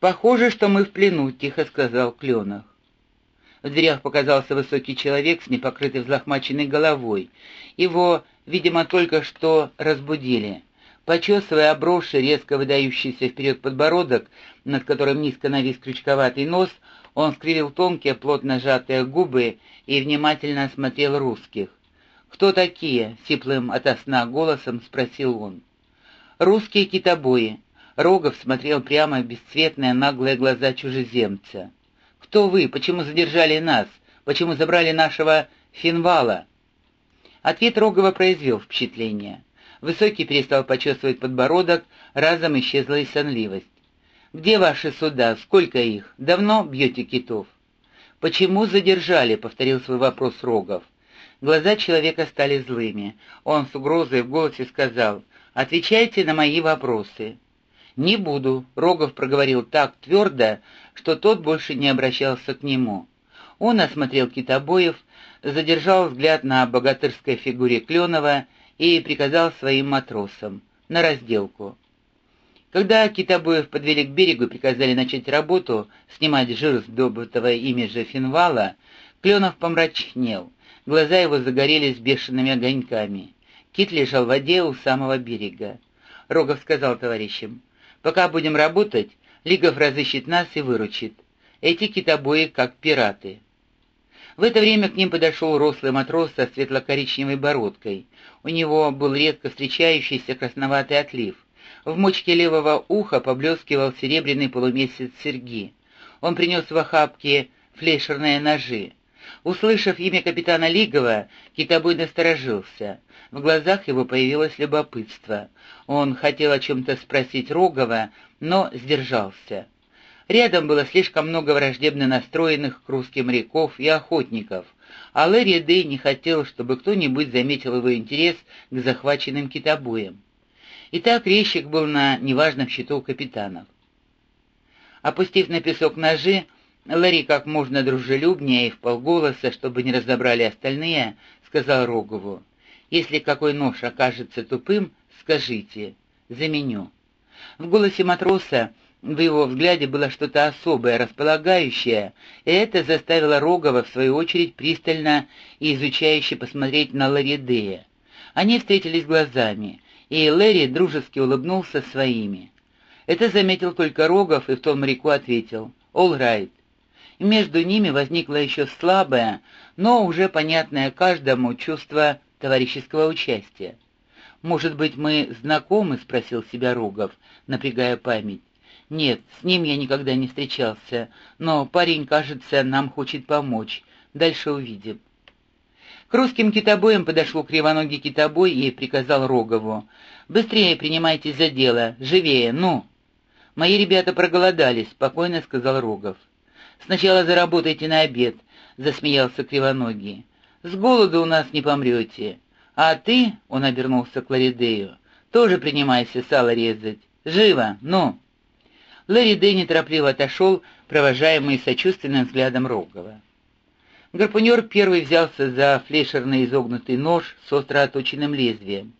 «Похоже, что мы в плену», — тихо сказал Кленах. В дверях показался высокий человек с непокрытой взлохмаченной головой. Его, видимо, только что разбудили. Почесывая обросший, резко выдающийся вперед подбородок, над которым низко навис крючковатый нос, он скривил тонкие, плотно сжатые губы и внимательно осмотрел русских. «Кто такие?» — сиплым ото сна голосом спросил он. «Русские китобои». Рогов смотрел прямо в бесцветные наглые глаза чужеземца. «Кто вы? Почему задержали нас? Почему забрали нашего финвала?» Ответ Рогова произвел впечатление. Высокий перестал почесывать подбородок, разом исчезла и сонливость. «Где ваши суда? Сколько их? Давно бьете китов?» «Почему задержали?» — повторил свой вопрос Рогов. Глаза человека стали злыми. Он с угрозой в голосе сказал, «Отвечайте на мои вопросы». «Не буду», — Рогов проговорил так твердо, что тот больше не обращался к нему. Он осмотрел китобоев, задержал взгляд на богатырской фигуре Кленова и приказал своим матросам на разделку. Когда китобоев подвели к берегу и приказали начать работу, снимать жир с добытого ими же финвала, Кленов помрачнел, глаза его загорелись бешеными огоньками. Кит лежал в воде у самого берега. Рогов сказал товарищам, «Пока будем работать, Лигов разыщет нас и выручит. Эти китобои как пираты». В это время к ним подошел рослый матрос со светло-коричневой бородкой. У него был редко встречающийся красноватый отлив. В мочке левого уха поблескивал серебряный полумесяц серьги. Он принес в охапке флейшерные ножи. Услышав имя капитана Лигова, китобой насторожился. В глазах его появилось любопытство. Он хотел о чем-то спросить Рогова, но сдержался. Рядом было слишком много враждебно настроенных к русским моряков и охотников, а Лэри Дэй не хотел, чтобы кто-нибудь заметил его интерес к захваченным китобоям. Итак, резчик был на неважном счету у капитанов. Опустив на песок ножи, Ларри как можно дружелюбнее и вполголоса, чтобы не разобрали остальные, сказал Рогову, «Если какой нож окажется тупым, скажите, заменю». В голосе матроса, в его взгляде было что-то особое, располагающее, и это заставило Рогова, в свою очередь, пристально и изучающе посмотреть на Ларидея. Они встретились глазами, и Лэри дружески улыбнулся своими. Это заметил только Рогов и в том моряку ответил «All right». Между ними возникло еще слабое, но уже понятное каждому чувство товарищеского участия. «Может быть, мы знакомы?» — спросил себя Рогов, напрягая память. «Нет, с ним я никогда не встречался, но парень, кажется, нам хочет помочь. Дальше увидим». К русским китобоям подошел кривоногий китобой и приказал Рогову. «Быстрее принимайтесь за дело, живее, ну!» «Мои ребята проголодались», — спокойно сказал Рогов. «Сначала заработайте на обед», — засмеялся кривоногий. «С голоду у нас не помрете. А ты, — он обернулся к Ларидею, — тоже принимайся сало резать. Живо, ну!» Ларидей неторопливо отошел, провожаемый сочувственным взглядом Рогова. Гарпунер первый взялся за флешерный изогнутый нож с остро оточенным лезвием.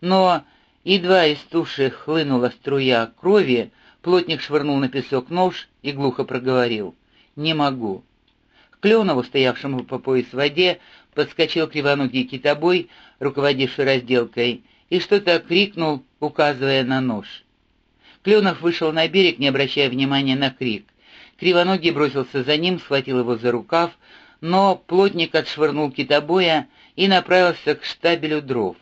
Но, едва из туши хлынула струя крови, плотник швырнул на песок нож и глухо проговорил «Не могу». К Кленову, стоявшему по пояс в воде, подскочил кривоногий китобой, руководивший разделкой, и что-то крикнул, указывая на нож. Кленов вышел на берег, не обращая внимания на крик. Кривоногий бросился за ним, схватил его за рукав, но плотник отшвырнул китобоя и направился к штабелю дров.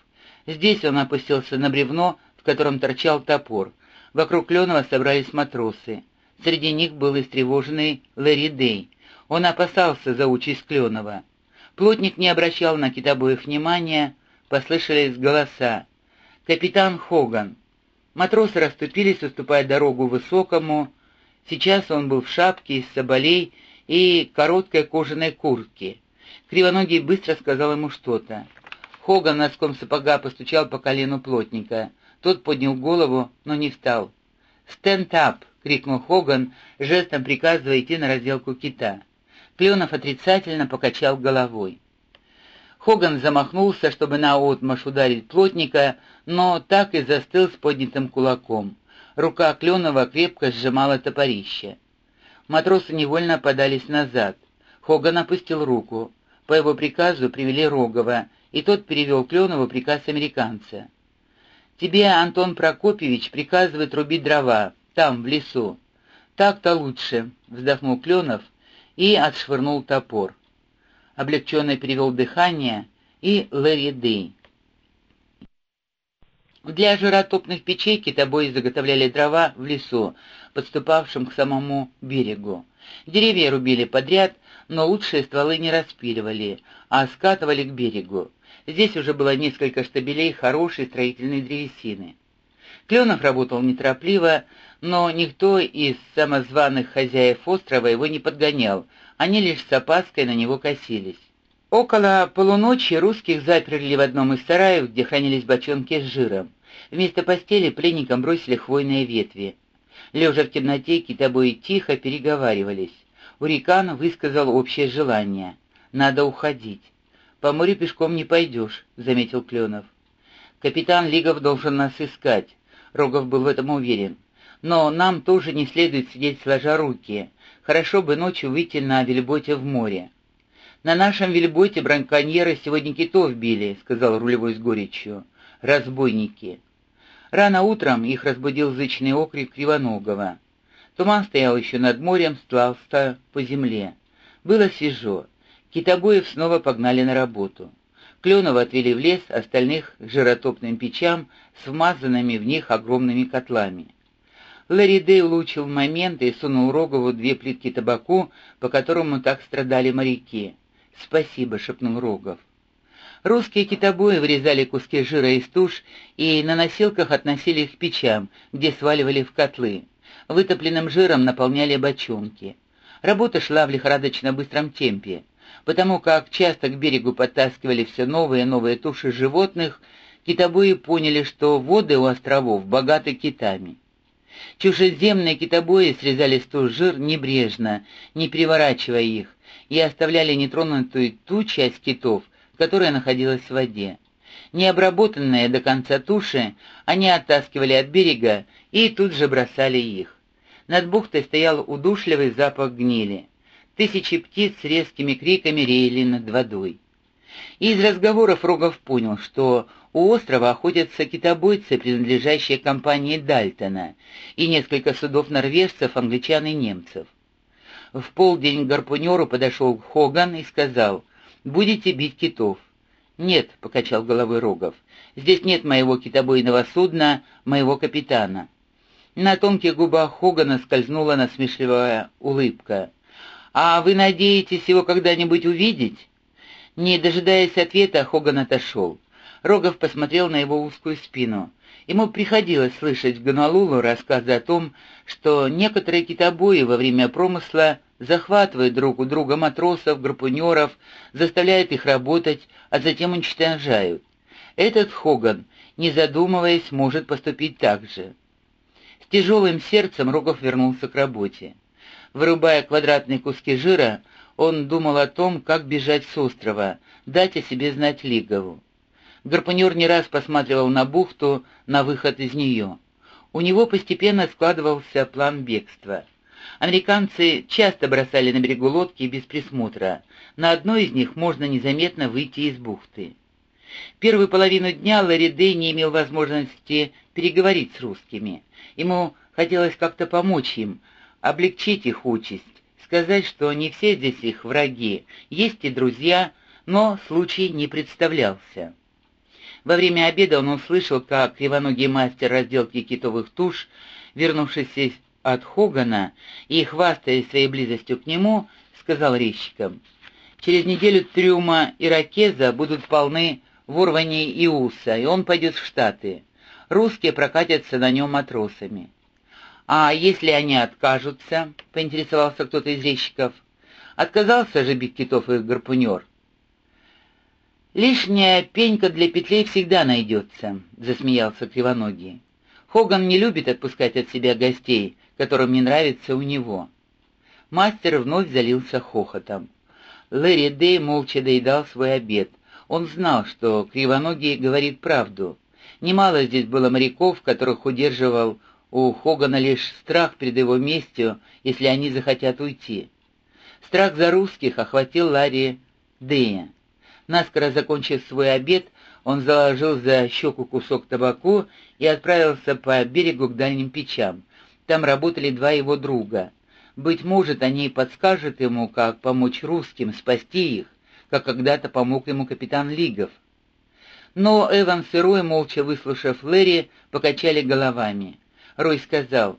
Здесь он опустился на бревно, в котором торчал топор. Вокруг Кленова собрались матросы. Среди них был истревоженный Лэри Дэй. Он опасался за участь Кленова. Плотник не обращал на китобоев внимания, послышались голоса. «Капитан Хоган». Матросы расступились, уступая дорогу высокому. Сейчас он был в шапке из соболей и короткой кожаной куртке. Кривоногий быстро сказал ему что-то. Хоган носком сапога постучал по колену плотника. Тот поднял голову, но не встал. «Стенд ап!» — крикнул Хоган, жестом приказывая идти на разделку кита. Кленов отрицательно покачал головой. Хоган замахнулся, чтобы наотмашь ударить плотника, но так и застыл с поднятым кулаком. Рука Кленова крепко сжимала топорище. Матросы невольно подались назад. Хоган опустил руку. По его приказу привели Рогова, и тот перевел Кленову приказ американца. «Тебе, Антон Прокопьевич, приказывает рубить дрова, там, в лесу». «Так-то лучше», — вздохнул Кленов и отшвырнул топор. Облегченно перевел дыхание и Лэри Дэй. Для жиротопных печей китобои заготовляли дрова в лесу, подступавшем к самому берегу. Деревья рубили подряд, но лучшие стволы не распиливали, а скатывали к берегу. Здесь уже было несколько штабелей хорошей строительной древесины. Кленов работал неторопливо, но никто из самозваных хозяев острова его не подгонял, они лишь с опаской на него косились. Около полуночи русских заперли в одном из сараев, где хранились бочонки с жиром. Вместо постели пленникам бросили хвойные ветви. Лежа в темноте, китобои тихо переговаривались. Урикан высказал общее желание. «Надо уходить». «По морю пешком не пойдешь», — заметил Кленов. «Капитан Лигов должен нас искать», — Рогов был в этом уверен. «Но нам тоже не следует сидеть сложа руки. Хорошо бы ночью выйти на вельботе в море». «На нашем вельботе браконьеры сегодня китов били», — сказал рулевой с горечью. «Разбойники». Рано утром их разбудил зычный окрик Кривоногова. Туман стоял еще над морем, стлался по земле. Было свежо. Китобоев снова погнали на работу. Кленова отвели в лес, остальных к жиротопным печам с вмазанными в них огромными котлами. Ларри Дэй улучил момент и сунул Рогову две плитки табаку, по которому так страдали моряки. «Спасибо», — шепнул Рогов. Русские китобои вырезали куски жира из туш и на носилках относили их к печам, где сваливали в котлы. Вытопленным жиром наполняли бочонки. Работа шла в лихорадочно быстром темпе. Потому как часто к берегу подтаскивали все новые и новые туши животных, китобои поняли, что воды у островов богаты китами. Чужеземные китобои срезали с туш жир небрежно, не переворачивая их, и оставляли нетронутую ту часть китов, которая находилась в воде. Необработанные до конца туши, они оттаскивали от берега и тут же бросали их. Над бухтой стоял удушливый запах гнили. Тысячи птиц с резкими криками реяли над водой. из разговоров Рогов понял, что у острова охотятся китобойцы, принадлежащие компании Дальтона, и несколько судов норвежцев, англичан и немцев. В полдень к гарпунеру подошел Хоган и сказал — Будете бить китов?» «Нет», — покачал головой Рогов, — «здесь нет моего китобойного судна, моего капитана». На тонких губах Хогана скользнула насмешливая улыбка. «А вы надеетесь его когда-нибудь увидеть?» Не дожидаясь ответа, Хоган отошел. Рогов посмотрел на его узкую спину. Ему приходилось слышать в Гонолулу рассказы о том, что некоторые китобои во время промысла захватывают друг у друга матросов, гарпунеров, заставляют их работать, а затем уничтожают. Этот Хоган, не задумываясь, может поступить так же. С тяжелым сердцем Рогов вернулся к работе. Вырубая квадратные куски жира, он думал о том, как бежать с острова, дать о себе знать Лигову. Гарпунер не раз посматривал на бухту, на выход из нее. У него постепенно складывался план бегства. Американцы часто бросали на берегу лодки без присмотра. На одной из них можно незаметно выйти из бухты. Первую половину дня Ларри Дэй не имел возможности переговорить с русскими. Ему хотелось как-то помочь им, облегчить их участь, сказать, что не все здесь их враги, есть и друзья, но случай не представлялся. Во время обеда он услышал, как кривоногий мастер разделки китовых туш, вернувшийся от Хогана и, хвастаясь своей близостью к нему, сказал резчикам, «Через неделю Трюма и Ракеза будут полны Ворвани и Уса, и он пойдет в Штаты. Русские прокатятся на нем матросами». «А если они откажутся?» — поинтересовался кто-то из резчиков. «Отказался же бить китов и гарпунер». «Лишняя пенька для петлей всегда найдется», — засмеялся Кривоногий. «Хоган не любит отпускать от себя гостей, которым не нравится у него». Мастер вновь залился хохотом. Лэри Дэй молча доедал свой обед. Он знал, что Кривоногий говорит правду. Немало здесь было моряков, которых удерживал У Хогана лишь страх перед его местью, если они захотят уйти. Страх за русских охватил Ларри Дея. Наскоро закончив свой обед, он заложил за щеку кусок табаку и отправился по берегу к дальним печам. Там работали два его друга. Быть может, они подскажут ему, как помочь русским, спасти их, как когда-то помог ему капитан Лигов. Но Эванс и Рой, молча выслушав Лэри, покачали головами. Рой сказал,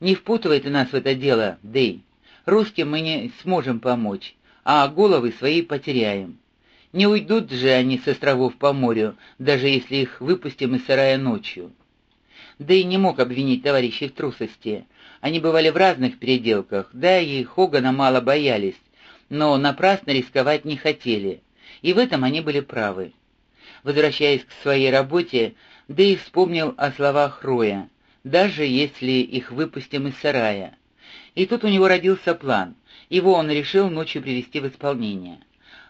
«Не впутывай ты нас в это дело, Дэй. Русским мы не сможем помочь, а головы свои потеряем. Не уйдут же они с островов по морю, даже если их выпустим из сарая ночью». Дэй не мог обвинить товарищей в трусости. Они бывали в разных переделках, да и Хогана мало боялись, но напрасно рисковать не хотели, и в этом они были правы. Возвращаясь к своей работе, Дэй вспомнил о словах Роя, даже если их выпустим из сарая. И тут у него родился план. Его он решил ночью привести в исполнение.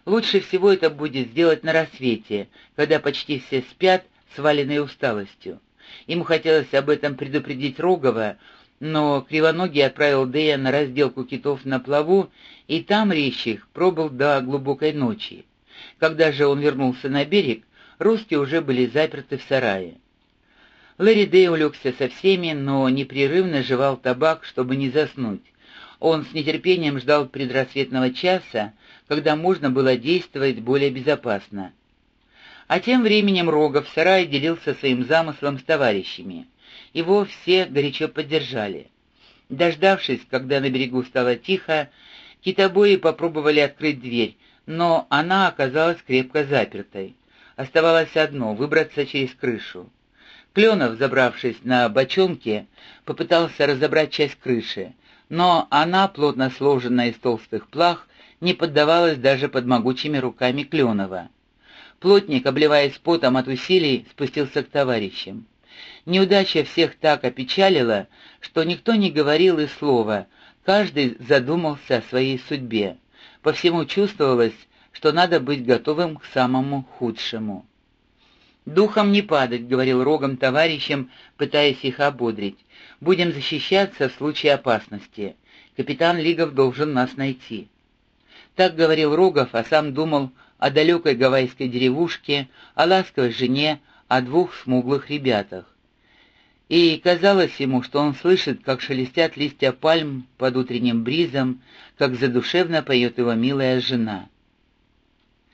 Лучше всего это будет сделать на рассвете, когда почти все спят, сваленные усталостью. Ему хотелось об этом предупредить Рогова, но Кривоногий отправил Дэя на разделку китов на плаву, и там их пробыл до глубокой ночи. Когда же он вернулся на берег, русские уже были заперты в сарае. Лэри улегся со всеми, но непрерывно жевал табак, чтобы не заснуть. Он с нетерпением ждал предрассветного часа, когда можно было действовать более безопасно. А тем временем Рогов в сарае делился своим замыслом с товарищами. Его все горячо поддержали. Дождавшись, когда на берегу стало тихо, китобои попробовали открыть дверь, но она оказалась крепко запертой. Оставалось одно — выбраться через крышу. Кленов, забравшись на бочонке, попытался разобрать часть крыши, но она, плотно сложенная из толстых плах, не поддавалась даже под могучими руками Кленова. Плотник, обливаясь потом от усилий, спустился к товарищам. Неудача всех так опечалила, что никто не говорил и слова, каждый задумался о своей судьбе. По всему чувствовалось, что надо быть готовым к самому худшему. «Духом не падать», — говорил Рогом товарищам, пытаясь их ободрить. «Будем защищаться в случае опасности. Капитан Лигов должен нас найти». Так говорил Рогов, а сам думал о далекой гавайской деревушке, о ласковой жене, о двух смуглых ребятах. И казалось ему, что он слышит, как шелестят листья пальм под утренним бризом, как задушевно поет его милая жена —